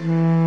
Mm-hmm.